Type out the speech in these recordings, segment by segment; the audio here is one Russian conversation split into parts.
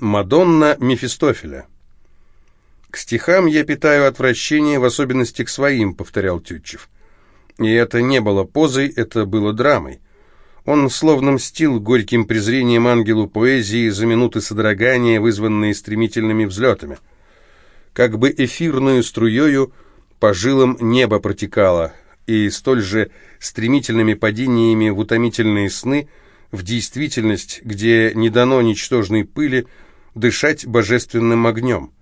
Мадонна Мефистофеля. «К стихам я питаю отвращение, в особенности к своим», — повторял Тютчев. И это не было позой, это было драмой. Он словно мстил горьким презрением ангелу поэзии за минуты содрогания, вызванные стремительными взлетами. Как бы эфирную струею по жилам небо протекало, и столь же стремительными падениями в утомительные сны, в действительность, где не дано ничтожной пыли, дышать божественным огнем.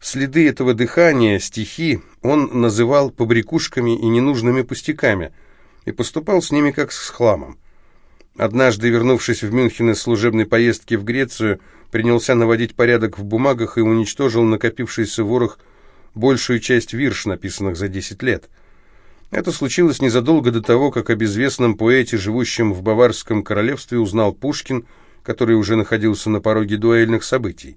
Следы этого дыхания, стихи, он называл побрякушками и ненужными пустяками и поступал с ними как с хламом. Однажды, вернувшись в Мюнхен из служебной поездки в Грецию, принялся наводить порядок в бумагах и уничтожил накопившийся ворох большую часть вирш, написанных за 10 лет. Это случилось незадолго до того, как о безвестном поэте, живущем в Баварском королевстве, узнал Пушкин, который уже находился на пороге дуэльных событий.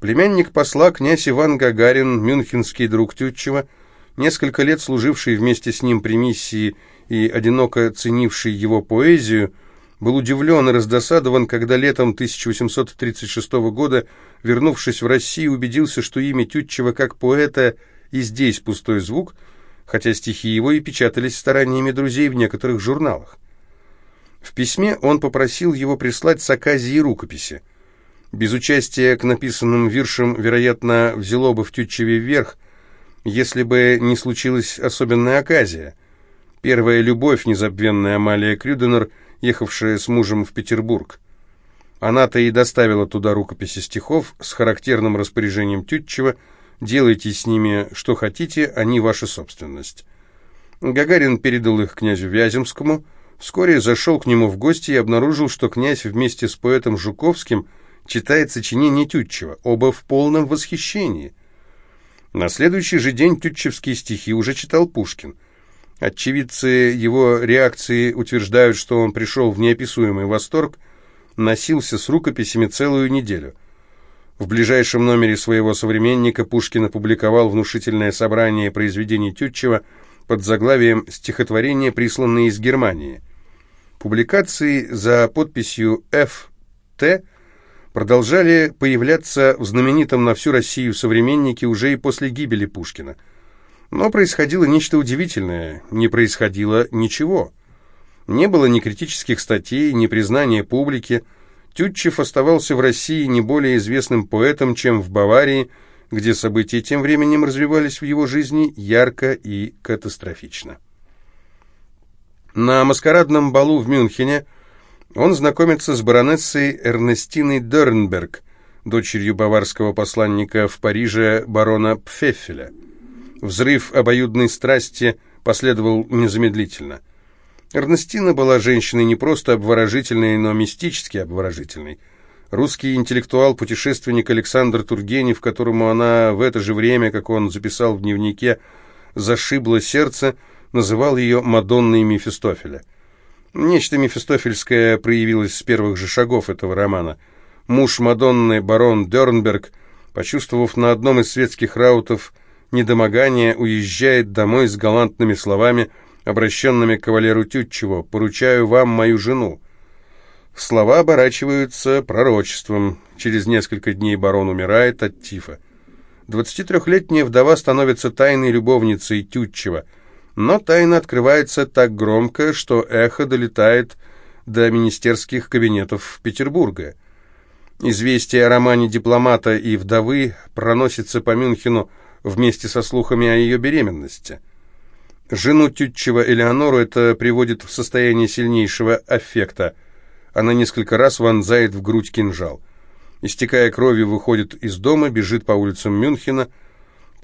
Племянник посла, князь Иван Гагарин, мюнхенский друг Тютчева, несколько лет служивший вместе с ним при миссии и одиноко ценивший его поэзию, был удивлен и раздосадован, когда летом 1836 года, вернувшись в Россию, убедился, что имя Тютчева как поэта и здесь пустой звук, хотя стихи его и печатались стараниями друзей в некоторых журналах. В письме он попросил его прислать с Аказии рукописи. Без участия к написанным виршам, вероятно, взяло бы в Тютчеве вверх, если бы не случилась особенная оказия. Первая любовь, незабвенная Амалия Крюденер, ехавшая с мужем в Петербург. Она-то и доставила туда рукописи стихов с характерным распоряжением Тютчева «Делайте с ними что хотите, они ваша собственность». Гагарин передал их князю Вяземскому, вскоре зашел к нему в гости и обнаружил, что князь вместе с поэтом Жуковским – читает сочинение Тютчева, оба в полном восхищении. На следующий же день тютчевские стихи уже читал Пушкин. Очевидцы его реакции утверждают, что он пришел в неописуемый восторг, носился с рукописями целую неделю. В ближайшем номере своего современника Пушкин опубликовал внушительное собрание произведений Тютчева под заглавием «Стихотворения, присланные из Германии». Публикации за подписью «Ф.Т.» продолжали появляться в знаменитом на всю Россию современнике уже и после гибели Пушкина. Но происходило нечто удивительное, не происходило ничего. Не было ни критических статей, ни признания публики. Тютчев оставался в России не более известным поэтом, чем в Баварии, где события тем временем развивались в его жизни ярко и катастрофично. На маскарадном балу в Мюнхене он знакомится с баронессой Эрнестиной Дернберг, дочерью баварского посланника в Париже барона Пфеффеля. Взрыв обоюдной страсти последовал незамедлительно. Эрнестина была женщиной не просто обворожительной, но мистически обворожительной. Русский интеллектуал-путешественник Александр Тургенев, которому она в это же время, как он записал в дневнике, зашибло сердце, называл ее «Мадонной Мефистофеля». Нечто мефистофельское проявилось с первых же шагов этого романа. Муж Мадонны, барон Дернберг, почувствовав на одном из светских раутов недомогание, уезжает домой с галантными словами, обращенными к кавалеру Тютчеву «Поручаю вам мою жену». Слова оборачиваются пророчеством. Через несколько дней барон умирает от тифа. 23-летняя вдова становится тайной любовницей Тютчева – но тайна открывается так громко, что эхо долетает до министерских кабинетов Петербурга. Известие о романе дипломата и вдовы проносится по Мюнхену вместе со слухами о ее беременности. Жену Тютчева Элеонору это приводит в состояние сильнейшего аффекта. Она несколько раз вонзает в грудь кинжал. Истекая кровью, выходит из дома, бежит по улицам Мюнхена –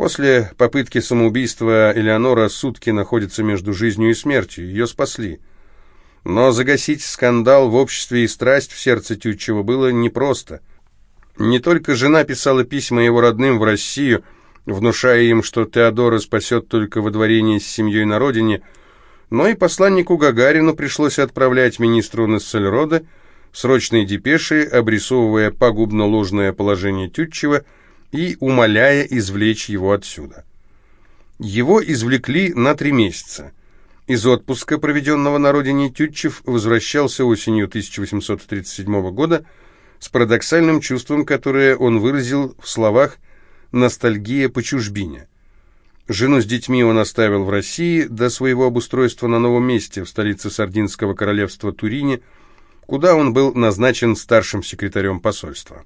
После попытки самоубийства Элеонора сутки находится между жизнью и смертью. Ее спасли. Но загасить скандал в обществе и страсть в сердце Тютчева было непросто. Не только жена писала письма его родным в Россию, внушая им, что Теодора спасет только водворение с семьей на родине, но и посланнику Гагарину пришлось отправлять министру Нессельрода срочные депеши, обрисовывая пагубно ложное положение Тютчева – и умоляя извлечь его отсюда. Его извлекли на три месяца. Из отпуска, проведенного на родине Тютчев, возвращался осенью 1837 года с парадоксальным чувством, которое он выразил в словах «ностальгия по чужбине». Жену с детьми он оставил в России до своего обустройства на новом месте, в столице Сардинского королевства Турине, куда он был назначен старшим секретарем посольства.